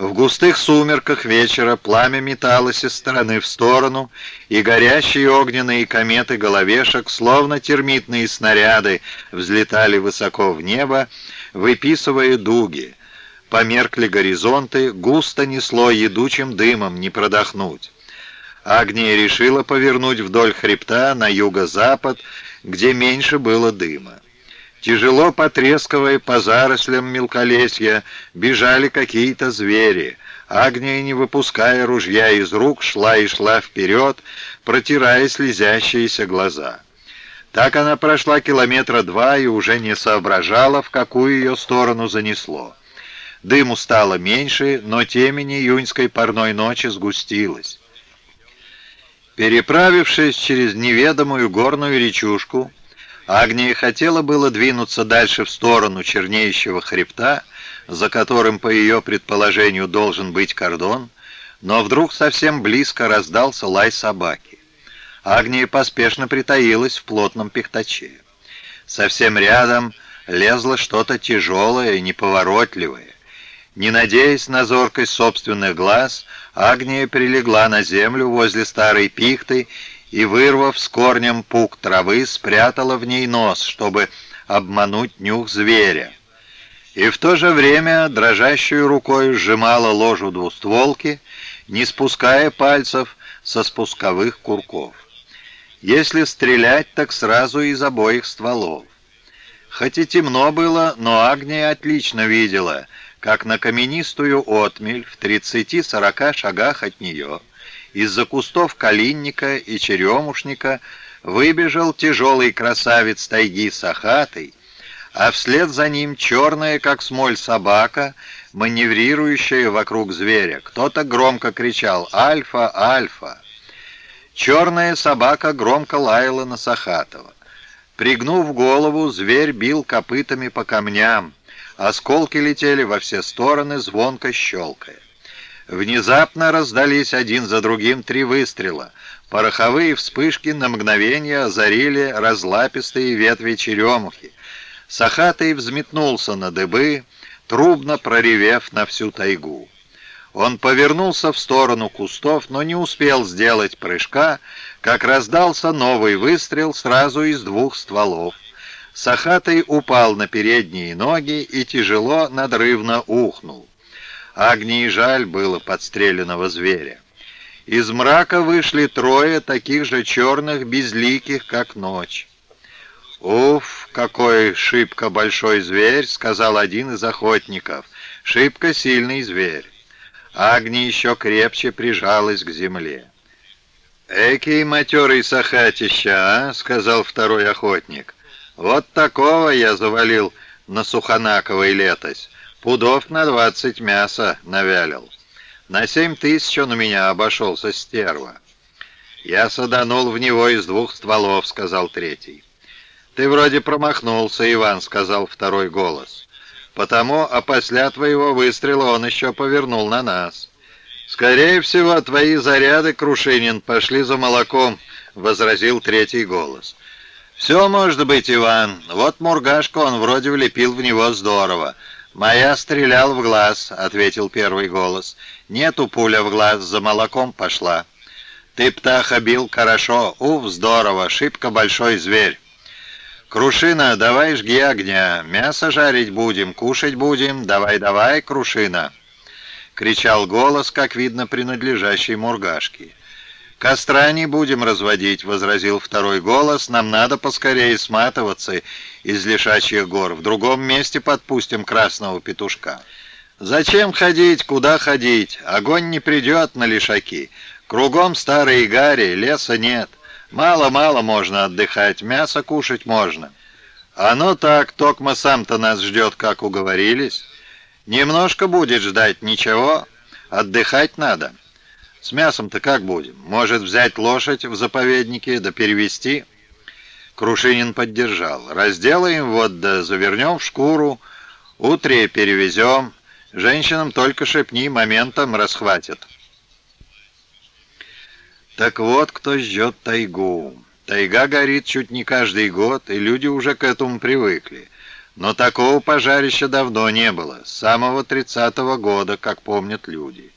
В густых сумерках вечера пламя металось из стороны в сторону, и горящие огненные кометы головешек, словно термитные снаряды, взлетали высоко в небо, выписывая дуги. Померкли горизонты, густо несло едучим дымом, не продохнуть. Агния решила повернуть вдоль хребта на юго-запад, где меньше было дыма. Тяжело потрескивая по зарослям мелколесья, бежали какие-то звери. Агния, не выпуская ружья из рук, шла и шла вперед, протирая слезящиеся глаза. Так она прошла километра два и уже не соображала, в какую ее сторону занесло. Дыму стало меньше, но темень июньской парной ночи сгустилась. Переправившись через неведомую горную речушку, Агния хотела было двинуться дальше в сторону чернеющего хребта, за которым, по ее предположению, должен быть кордон, но вдруг совсем близко раздался лай собаки. Агния поспешно притаилась в плотном пихтаче. Совсем рядом лезло что-то тяжелое и неповоротливое. Не надеясь на зоркость собственных глаз, Агния прилегла на землю возле старой пихты и, вырвав с корнем пук травы, спрятала в ней нос, чтобы обмануть нюх зверя. И в то же время дрожащей рукой сжимала ложу двустволки, не спуская пальцев со спусковых курков. Если стрелять, так сразу из обоих стволов. Хоть и темно было, но Агния отлично видела, как на каменистую отмель в 30-40 шагах от нее из-за кустов калинника и черемушника выбежал тяжелый красавец тайги сахатый, а вслед за ним черная, как смоль, собака, маневрирующая вокруг зверя. Кто-то громко кричал «Альфа! Альфа!». Черная собака громко лаяла на Сахатова. Пригнув голову, зверь бил копытами по камням. Осколки летели во все стороны, звонко щелкая. Внезапно раздались один за другим три выстрела. Пороховые вспышки на мгновение озарили разлапистые ветви черемухи. Сахатый взметнулся на дыбы, трубно проревев на всю тайгу. Он повернулся в сторону кустов, но не успел сделать прыжка, как раздался новый выстрел сразу из двух стволов. Сахатый упал на передние ноги и тяжело надрывно ухнул. Агнии жаль было подстреленного зверя. Из мрака вышли трое таких же черных, безликих, как ночь. «Уф, какой шибко большой зверь!» — сказал один из охотников. «Шибко сильный зверь». Агни еще крепче прижалась к земле. «Экий матерый сахатища, а?» — сказал второй охотник. «Вот такого я завалил на Суханаковой летось. Пудов на двадцать мяса навялил. На семь тысяч он у меня обошелся, стерва. Я саданул в него из двух стволов, сказал третий. Ты вроде промахнулся, Иван, сказал второй голос. Потому, а после твоего выстрела он еще повернул на нас. Скорее всего, твои заряды, Крушинин, пошли за молоком, возразил третий голос. «Все может быть, Иван. Вот Мургашка он вроде влепил в него здорово. «Моя стрелял в глаз», — ответил первый голос. «Нету пуля в глаз, за молоком пошла». «Ты птаха бил хорошо, уф, здорово, шибко большой зверь». «Крушина, давай жги огня, мясо жарить будем, кушать будем, давай-давай, Крушина!» — кричал голос, как видно, принадлежащий Мургашке. «Костра не будем разводить», — возразил второй голос. «Нам надо поскорее сматываться из лишачьих гор. В другом месте подпустим красного петушка». «Зачем ходить? Куда ходить? Огонь не придет на лишаки. Кругом старые гари, леса нет. Мало-мало можно отдыхать, мясо кушать можно». «Оно так, Токма сам-то нас ждет, как уговорились. Немножко будет ждать, ничего, отдыхать надо». С мясом-то как будем? Может, взять лошадь в заповеднике да перевести? Крушинин поддержал. Разделаем вот да завернем в шкуру, утре перевезем. Женщинам только шепни, моментом расхватят. Так вот, кто ждет тайгу. Тайга горит чуть не каждый год, и люди уже к этому привыкли. Но такого пожарища давно не было, с самого тридцатого года, как помнят люди.